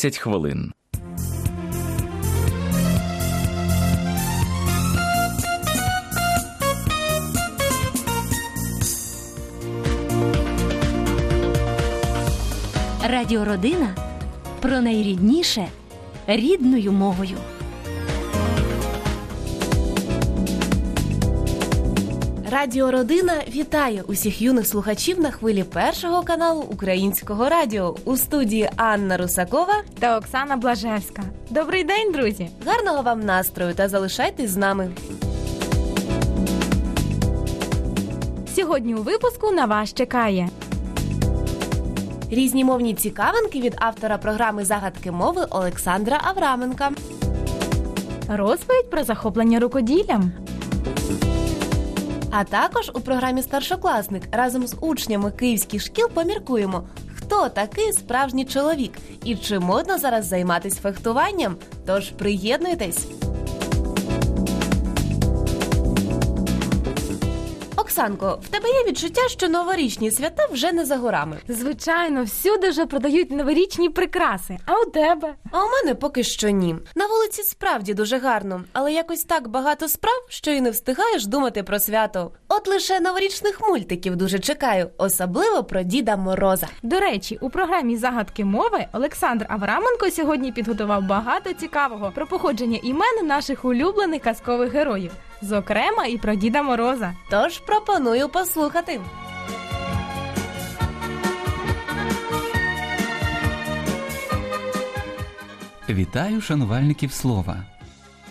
10 хвилин. Радіородина про найрідніше рідною мовою. Радіо Родина вітає усіх юних слухачів на хвилі першого каналу Українського радіо у студії Анна Русакова та Оксана Блажевська. Добрий день, друзі! Гарного вам настрою та залишайтесь з нами. Сьогодні у випуску на вас чекає різні мовні цікавинки від автора програми загадки мови Олександра Авраменка. Розповідь про захоплення рукоділлям. А також у програмі Старшокласник разом з учнями київських шкіл поміркуємо, хто такий справжній чоловік і чи модно зараз займатися фехтуванням. Тож приєднуйтесь. Оксанко, в тебе є відчуття, що новорічні свята вже не за горами. Звичайно, всюди вже продають новорічні прикраси. А у тебе? А у мене поки що ні. На вулиці справді дуже гарно, але якось так багато справ, що і не встигаєш думати про свято. От лише новорічних мультиків дуже чекаю, особливо про Діда Мороза. До речі, у програмі загадки мови Олександр Авраменко сьогодні підготував багато цікавого про походження імен наших улюблених казкових героїв зокрема і про Діда Мороза. Тож пропоную послухати. Вітаю шанувальників слова.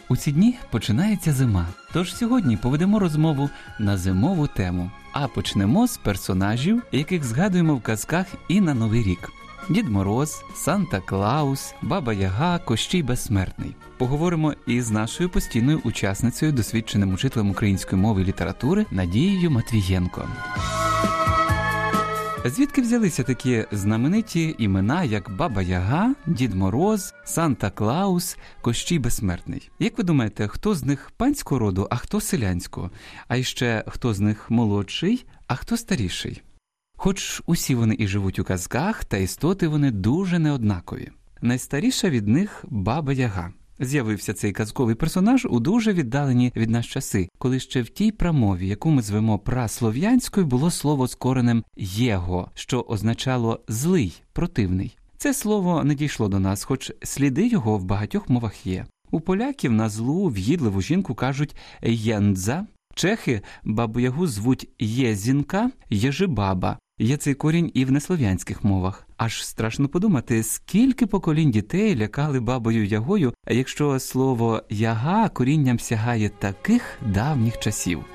У ці дні починається зима. Тож сьогодні поведемо розмову на зимову тему. А почнемо з персонажів, яких згадуємо в казках і на Новий рік. Дід Мороз, Санта Клаус, Баба Яга, Кощій Безсмертний. Поговоримо із нашою постійною учасницею, досвідченим учителем української мови і літератури Надією Матвієнко. Звідки взялися такі знамениті імена, як Баба Яга, Дід Мороз, Санта Клаус, Кощій Безсмертний? Як ви думаєте, хто з них панського роду, а хто селянського? А ще хто з них молодший, а хто старіший? Хоч усі вони і живуть у казках, та істоти вони дуже неоднакові. Найстаріша від них баба Яга. З'явився цей казковий персонаж у дуже віддалені від нас часи, коли ще в тій прамові, яку ми звемо праслов'янською, було слово з коренем єго, що означало злий, противний. Це слово не дійшло до нас, хоч сліди його в багатьох мовах є. У поляків на злу в'їдливу жінку кажуть єндза, чехи бабу ягу звуть єзінка, єжибаба, Є цей корінь і в неслов'янських мовах. Аж страшно подумати, скільки поколінь дітей лякали бабою ягою, якщо слово яга корінням сягає таких давніх часів.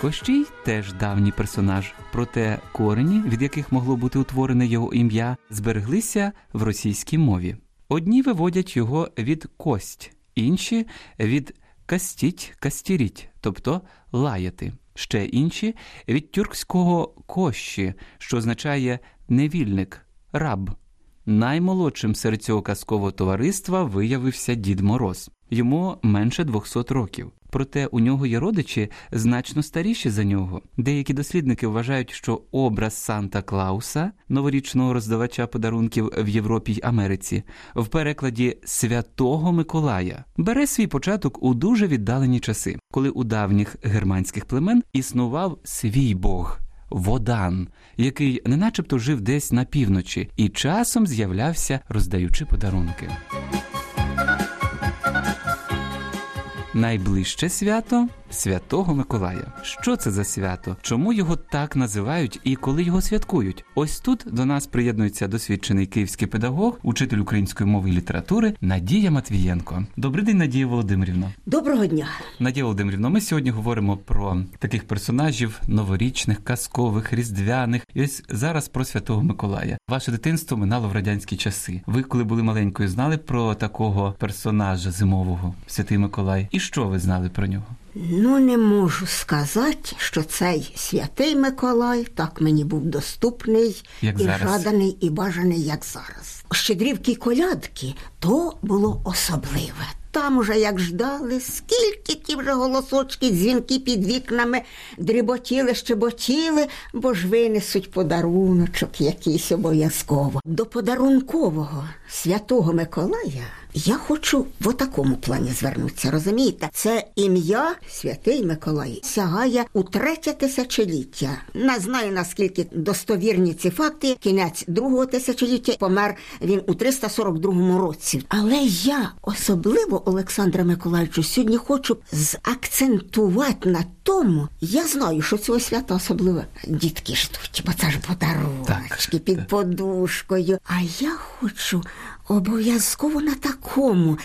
Кощій теж давній персонаж, проте корені, від яких могло бути утворене його ім'я, збереглися в російській мові. Одні виводять його від кость, інші від кастіть, кастіріть, тобто лаяти. Ще інші від тюркського кощі, що означає невільник, раб. Наймолодшим серед цього казкового товариства виявився Дід Мороз. Йому менше 200 років проте у нього є родичі значно старіші за нього. Деякі дослідники вважають, що образ Санта Клауса, новорічного роздавача подарунків в Європі й Америці, в перекладі Святого Миколая бере свій початок у дуже віддалені часи, коли у давніх германських племен існував свій бог. Водан, який не начебто жив десь на півночі, і часом з'являвся, роздаючи подарунки. Найближче свято Святого Миколая. Що це за свято? Чому його так називають і коли його святкують? Ось тут до нас приєднується досвідчений київський педагог, учитель української мови і літератури Надія Матвієнко. Добрий день, Надія Володимирівна. Доброго дня, Надія Володимирівна. Ми сьогодні говоримо про таких персонажів новорічних, казкових, різдвяних. І ось зараз про Святого Миколая. Ваше дитинство минало в радянські часи. Ви, коли були маленькою, знали про такого персонажа зимового Святий Миколай? І що ви знали про нього? Ну, не можу сказати, що цей святий Миколай так мені був доступний як і зараз. жаданий, і бажаний, як зараз. Щедрівки колядки то було особливе. там уже як ждали, скільки ті вже голосочки, дзвінки під вікнами дріботіли, щеботіли, бо ж винесуть подаруночок якийсь обов'язково. До подарункового святого Миколая я хочу в такому плані звернутися. Розумієте, це ім'я Святий Миколай сягає у третє тисячоліття. Не знаю наскільки достовірні ці факти. Кінець другого тисячоліття помер він у 342 році. Але я особливо Олександра Миколаївичу сьогодні хочу заакцентувати на тому. Я знаю, що цього свята особливо дітки ждуть, бо це ж подаруночки під подушкою. А я хочу обов'язково на такому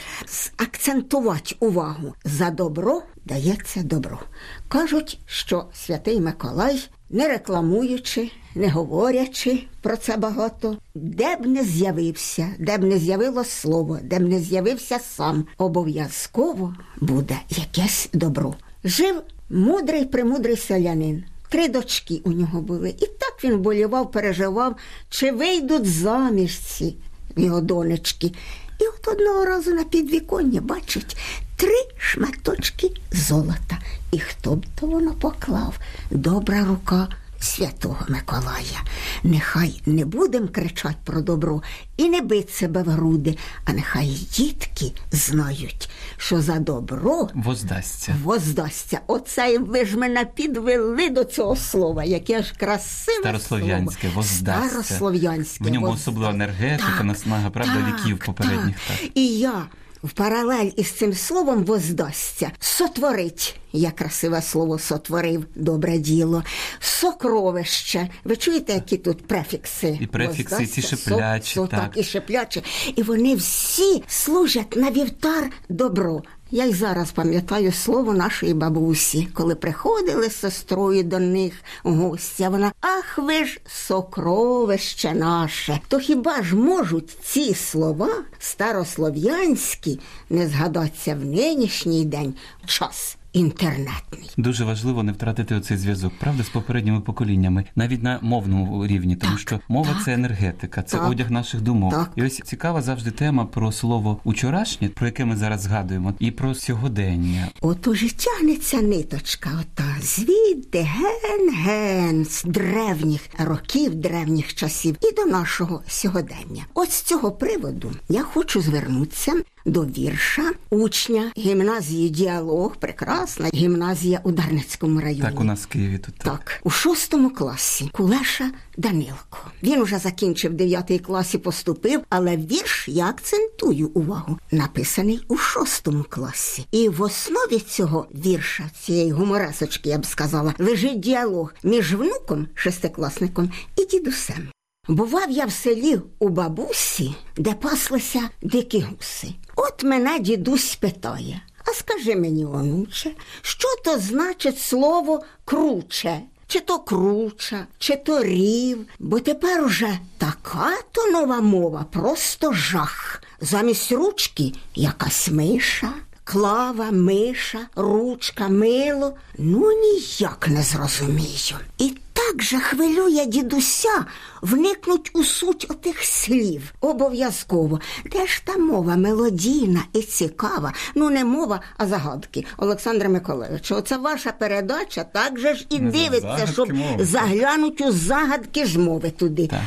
акцентувати увагу. За добро дається добро. Кажуть, що святий Миколай, не рекламуючи, не говорячи про це багато, де б не з'явився, де б не з'явилось слово, де б не з'явився сам, обов'язково буде якесь добро. Жив мудрий премудрий селянин. Три дочки у нього були. І так він болівав, переживав, чи вийдуть заміж ці його донечки. І от одного разу на підвіконні бачить три шматочки золота. І хто б то воно поклав? Добра рука святого Миколая. Нехай не будемо кричати про добро і не бить себе в груди, а нехай дітки знають, що за добро Воздасться. воздасться. Оце ви ж мене підвели до цього слова, яке ж красиве Старослов'янське, слово. воздасться. Старослов'янське. В ньому воз- особлива енергетика, наснага, правда, так, віків попередніх. Так. Так. І я в паралель із цим словом воздасться. Сотворить. Я красиве слово сотворив, добре діло. Сокровище. Ви чуєте, які тут префікси? І префікси ці шеплячі. со- со- так. так, і шеплячі. І вони всі служать на вівтар добро. Я й зараз пам'ятаю слово нашої бабусі, коли приходили з сестрою до них в гості. а Вона ах, ви ж сокровище наше. То хіба ж можуть ці слова старослов'янські не згадатися в нинішній день час інтернетний? Дуже важливо не втратити оцей зв'язок, правда, з попередніми поколіннями, навіть на мовному рівні, тому Так, що мова так. це енергетика, це Так. одяг наших думок. Так. І ось цікава завжди тема про слово учорашнє, про яке ми зараз згадуємо, і про сьогодення. Отож і тягнеться ниточка, ота звідти ген-ген з древніх років, древніх часів і до нашого сьогодення. От з цього приводу я хочу звернутися до вірша учня гімназії Діалог, прекрасна гімназія у Дарницькому районі. Так у нас в Києві тут так. Так, у шостому класі Кулеша Данилко. Він уже закінчив дев'ятий клас і поступив, але вірш я акцентую увагу. Написаний у шостому класі. І в основі цього вірша, цієї гуморесочки, я б сказала, лежить діалог між внуком, шестикласником і дідусем. Бував я в селі у бабусі, де паслися дикі гуси. От мене дідусь питає. А скажи мені, онуче, що то значить слово круче? Чи то круча, чи то рів, бо тепер уже така то нова мова, просто жах. Замість ручки якась миша, клава, миша, ручка, мило. Ну ніяк не зрозумію. І так же хвилює дідуся вникнуть у суть отих слів. Обов'язково. Де ж та мова мелодійна і цікава? Ну, не мова, а загадки. Олександре Миколаївичу, оце ваша передача так же ж і Не дивиться, щоб мови. заглянуть у загадки ж мови туди. Так.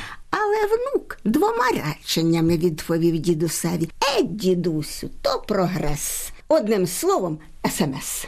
Але внук двома реченнями відповів дідусеві. Е, дідусю, то прогрес. Одним словом, смс.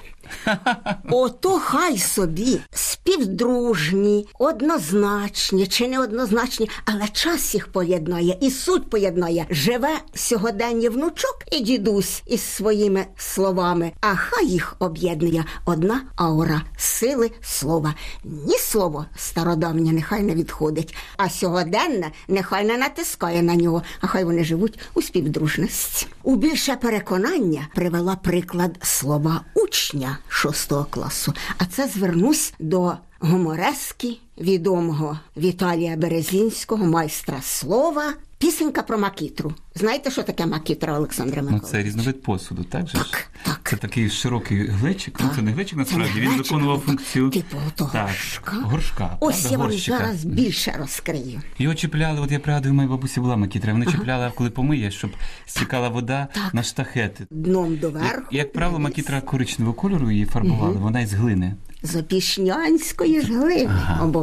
Ото хай собі співдружні, однозначні чи неоднозначні, але час їх поєднає і суть поєднає. Живе сьогодення внучок і дідусь із своїми словами, а хай їх об'єднує одна аура сили слова. Ні слово стародавнє нехай не відходить, а сьогоденне нехай не натискає на нього, а хай вони живуть у співдружності. У більше переконання привела приклад слова учня шостого класу. А це звернусь до гуморески відомого Віталія Березінського, майстра слова. Пісенька про макітру. Знаєте, що таке макітра, Олександре Ну це різновид посуду, так же? Так, Так. Це такий широкий глечик. Ну, це не глечик, насправді не він виконував функцію Типу того так, горшка. горшка. Ось правда, я вам горщика. зараз більше розкрию. Його чіпляли, от я пригадую, моїй бабусі була макітра, вони чіпляли, коли помиє, щоб стікала вода Так. на штахети. Дном доверху. Як правило, макітра коричневого кольору її фарбували, вона із глини. З опішнянської ж глини,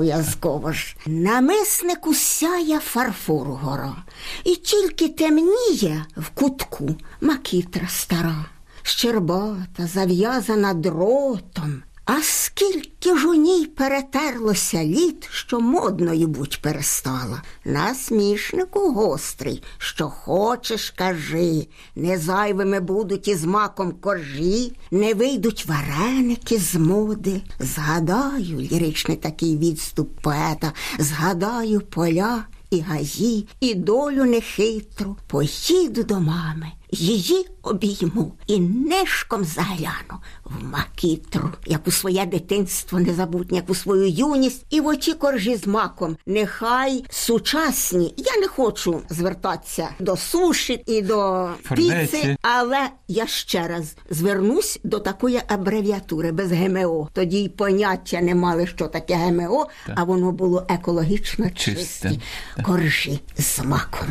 обов'язково ж. Намиснику сяє фарфор гора, і тільки темніє в кутку макітра стара, щербата, зав'язана дротом. А скільки ж у ній перетерлося літ, що модною будь перестала. Насмішнику гострий, що хочеш, кажи, не зайвими будуть із маком коржі, не вийдуть вареники з моди. Згадаю ліричний такий відступ поета, згадаю поля і гаї, і долю нехитру, поїду до мами, її обійму і нишком загляну в макітру, як у своє дитинство незабутнє, як у свою юність, і в очі коржі з маком. Нехай сучасні. Я не хочу звертатися до суші і до піци, але я ще раз звернусь до такої абревіатури без ГМО. Тоді й поняття не мали, що таке ГМО, Так. а воно було екологічно чисті. Коржі з маком.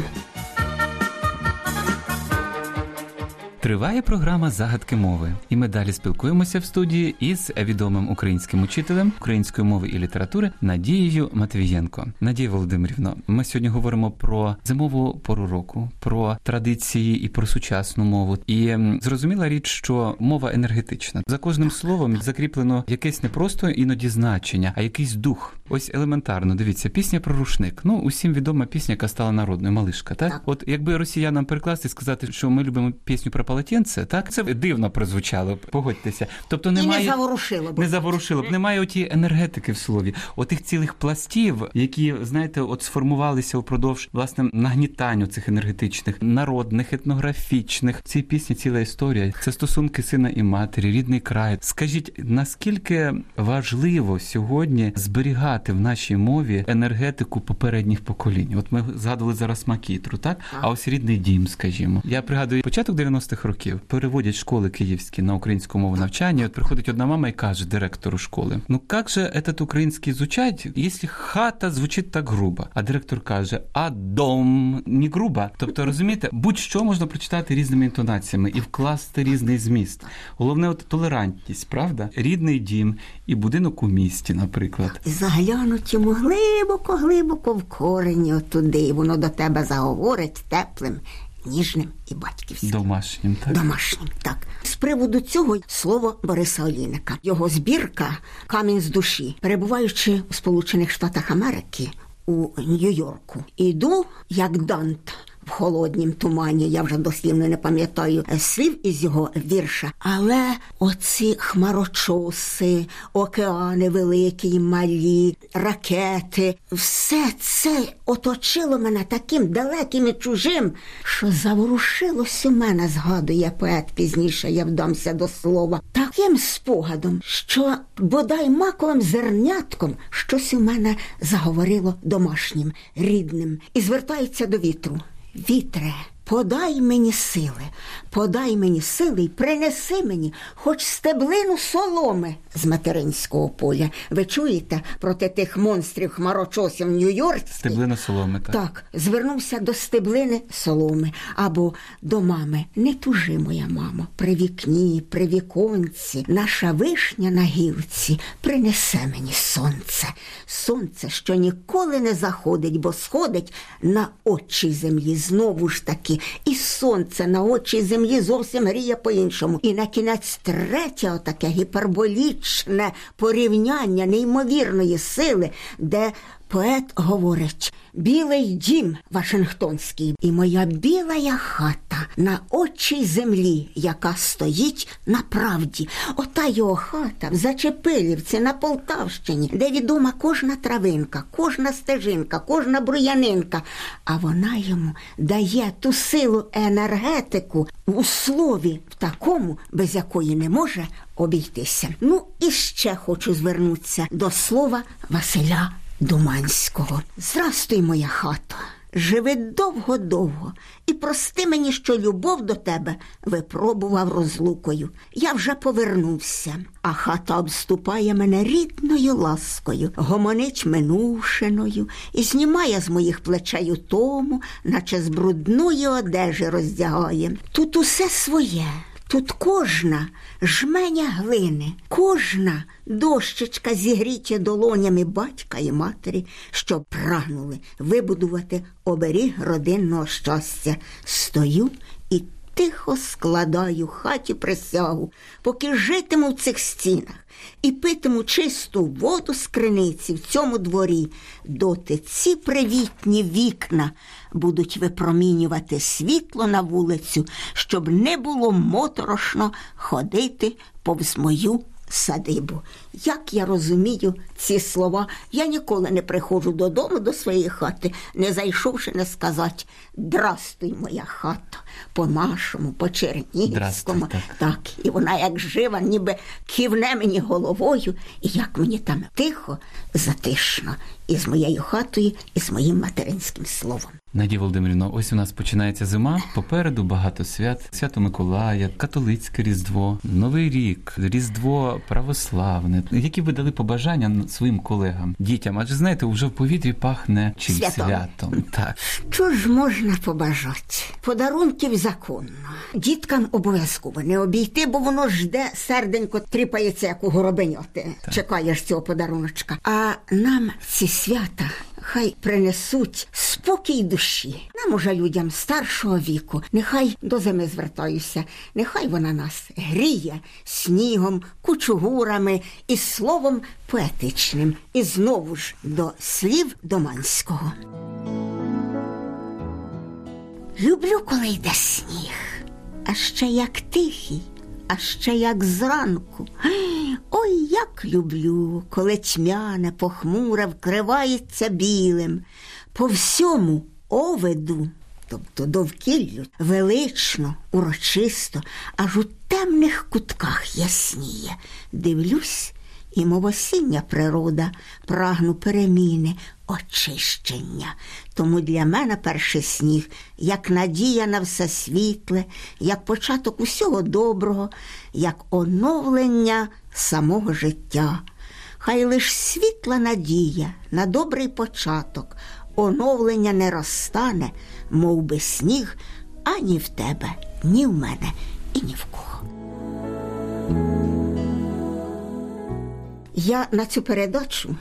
Триває програма Загадки мови, і ми далі спілкуємося в студії із відомим українським учителем української мови і літератури Надією Матвієнко. Надія Володимирівна, ми сьогодні говоримо про зимову пору року, про традиції і про сучасну мову. І зрозуміла річ, що мова енергетична. За кожним словом закріплено якесь не просто іноді значення, а якийсь дух. Ось елементарно. Дивіться, пісня про рушник. Ну усім відома пісня, яка стала народною, малишка. Так, от якби росіянам перекласти і сказати, що ми любимо пісню про полотенце, так це дивно прозвучало. Погодьтеся. Тобто І немає не заворушило б. не заворушило б. Немає оті енергетики в слові, отих цілих пластів, які знаєте, от сформувалися упродовж власне нагнітань цих енергетичних, народних, етнографічних. В цій пісні ціла історія. Це стосунки сина і матері, рідний край. Скажіть, наскільки важливо сьогодні зберігати в нашій мові енергетику попередніх поколінь? От ми згадували зараз макітру, так? А ось рідний дім, скажімо. Я пригадую початок 90-х років переводять школи київські на українську мову навчання. От приходить одна мама і каже директору школи: Ну як же этот український звучать, якщо хата звучить так грубо? А директор каже: А дом не грубо. Тобто, розумієте, будь-що можна прочитати різними інтонаціями і вкласти різний зміст. Головне, от толерантність, правда? Рідний дім і будинок у місті, наприклад. Заглянуть йому глибоко, глибоко в корені отуди, і воно до тебе заговорить теплим, ніжним і батьківським. Домашнім, так? Домашнім, так. З приводу цього слово Бориса Олійника. Його збірка Камінь з душі, перебуваючи у Сполучених Штатах Америки у Нью-Йорку, іду як Дант. В холоднім тумані, я вже дослівно не пам'ятаю е, слів із його вірша, але оці хмарочоси, океани великі й малі, ракети, все це оточило мене таким далеким і чужим, що заворушилось у мене, згадує поет пізніше, я вдамся до слова, таким спогадом, що бодай маковим зернятком щось у мене заговорило домашнім, рідним, і звертається до вітру. Вітре, подай мені сили, подай мені сили й принеси мені хоч стеблину соломи з материнського поля. Ви чуєте проти тих монстрів хмарочосів Нью-Йоркських? Стеблина соломи, так. Так, звернувся до стеблини соломи або до мами. Не тужи, моя мамо, при вікні, при віконці, наша вишня на гілці принесе мені сонце. Сонце, що ніколи не заходить, бо сходить на очі землі. Знову ж таки, і сонце на очі землі зовсім гріє по-іншому. І на кінець третє, отаке гіперболічне порівняння неймовірної сили, де Поет говорить: білий дім Вашингтонський, і моя білая хата на очі землі, яка стоїть на правді. Ота його хата в Зачепилівці на Полтавщині, де відома кожна травинка, кожна стежинка, кожна бруянинка. А вона йому дає ту силу енергетику у слові в такому, без якої не може обійтися. Ну і ще хочу звернутися до слова Василя. Думанського. Здрастуй, моя хата, живи довго-довго і прости мені, що любов до тебе випробував розлукою. Я вже повернувся, а хата обступає мене рідною ласкою, гомонить минувшиною і знімає з моїх плечей тому, наче з брудної одежі роздягає. Тут усе своє. Тут кожна жменя глини, кожна дощечка зігріті долонями батька і матері, що прагнули вибудувати оберіг родинного щастя. Стою тихо складаю хаті присягу, поки житиму в цих стінах і питиму чисту воду з криниці в цьому дворі, доти ці привітні вікна будуть випромінювати світло на вулицю, щоб не було моторошно ходити повз мою садибу. Як я розумію ці слова, я ніколи не приходжу додому до своєї хати, не зайшовши не сказати Здрастуй, моя хата, по-нашому, по-чернігівському. Так. Так, і вона як жива, ніби кивне мені головою, і як мені там тихо, затишно, і з моєю хатою, і з моїм материнським словом. Надія Володимирівна, ось у нас починається зима. Попереду багато свят: свято Миколая, католицьке Різдво, Новий рік, Різдво православне. Які ви дали побажання своїм колегам, дітям? Адже знаєте, вже в повітрі пахне чим Святом. святом. Так. Що ж можна побажати? Подарунків законно. Діткам обов'язково не обійти, бо воно жде, серденько тріпається, як у горобеньоти. Чекаєш цього подаруночка. А нам ці свята. Хай принесуть спокій душі. Нам уже людям старшого віку. Нехай до зими звертаюся, нехай вона нас гріє снігом, кучугурами і словом поетичним. І знову ж до слів Доманського. Люблю, коли йде сніг, а ще як тихий, а ще як зранку. Ой, як люблю, коли тьмяне, похмуре вкривається білим. По всьому оведу, тобто довкіллю, велично, урочисто, аж у темних кутках ясніє. Дивлюсь, і мов осіння природа прагну переміни, очищення. Тому для мене перший сніг, як надія на все світле, як початок усього доброго, як оновлення самого життя. Хай лиш світла надія на добрий початок, оновлення не розтане, мов би сніг, ані в тебе, ні в мене, і ні в кого. Я на цю передачу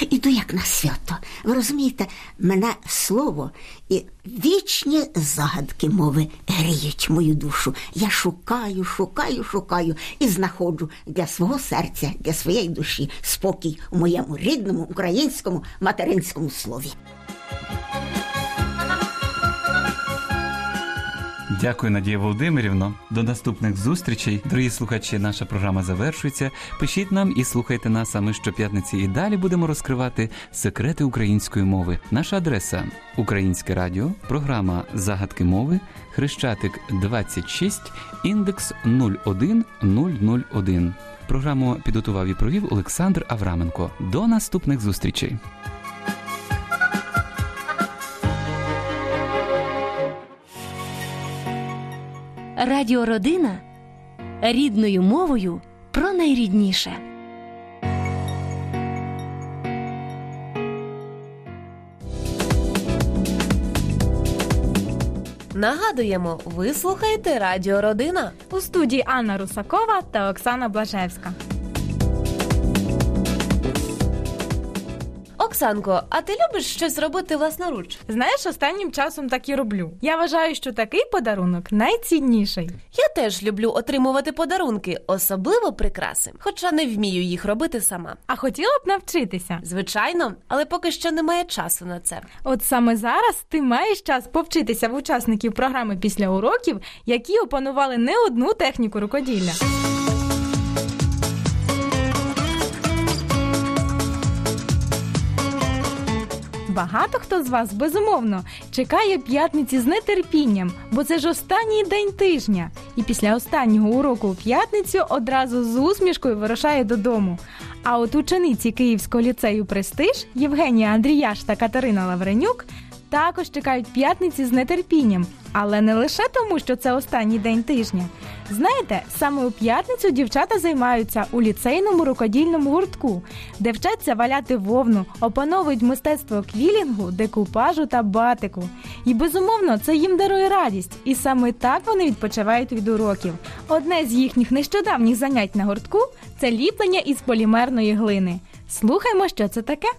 іду як на свято. Ви розумієте, мене слово і вічні загадки мови гріють мою душу. Я шукаю, шукаю, шукаю і знаходжу для свого серця, для своєї душі спокій у моєму рідному українському материнському слові. Дякую, Надія Володимирівна. До наступних зустрічей. Дорогі слухачі, наша програма завершується. Пишіть нам і слухайте нас. А ми щоп'ятниці і далі будемо розкривати секрети української мови. Наша адреса Українське Радіо, програма Загадки мови, Хрещатик 26, індекс 01001. Програму підготував і провів Олександр Авраменко. До наступних зустрічей. Радіо Родина рідною мовою про найрідніше. Нагадуємо, ви слухаєте Радіо Родина. У студії Анна Русакова та Оксана Блажевська. Оксанко, а ти любиш щось робити власноруч? Знаєш, останнім часом так і роблю. Я вважаю, що такий подарунок найцінніший. Я теж люблю отримувати подарунки, особливо прикраси, хоча не вмію їх робити сама. А хотіла б навчитися. Звичайно, але поки що немає часу на це. От саме зараз ти маєш час повчитися в учасників програми після уроків, які опанували не одну техніку рукоділля. Багато хто з вас безумовно чекає п'ятниці з нетерпінням, бо це ж останній день тижня. І після останнього уроку у п'ятницю одразу з усмішкою вирушає додому. А от учениці Київського ліцею Престиж Євгенія Андріяш та Катерина Лавренюк також чекають п'ятниці з нетерпінням, але не лише тому, що це останній день тижня. Знаєте, саме у п'ятницю дівчата займаються у ліцейному рукодільному гуртку, де вчаться валяти вовну, опановують мистецтво квілінгу, декупажу та батику. І безумовно це їм дарує радість, і саме так вони відпочивають від уроків. Одне з їхніх нещодавніх занять на гуртку це ліплення із полімерної глини. Слухаймо, що це таке.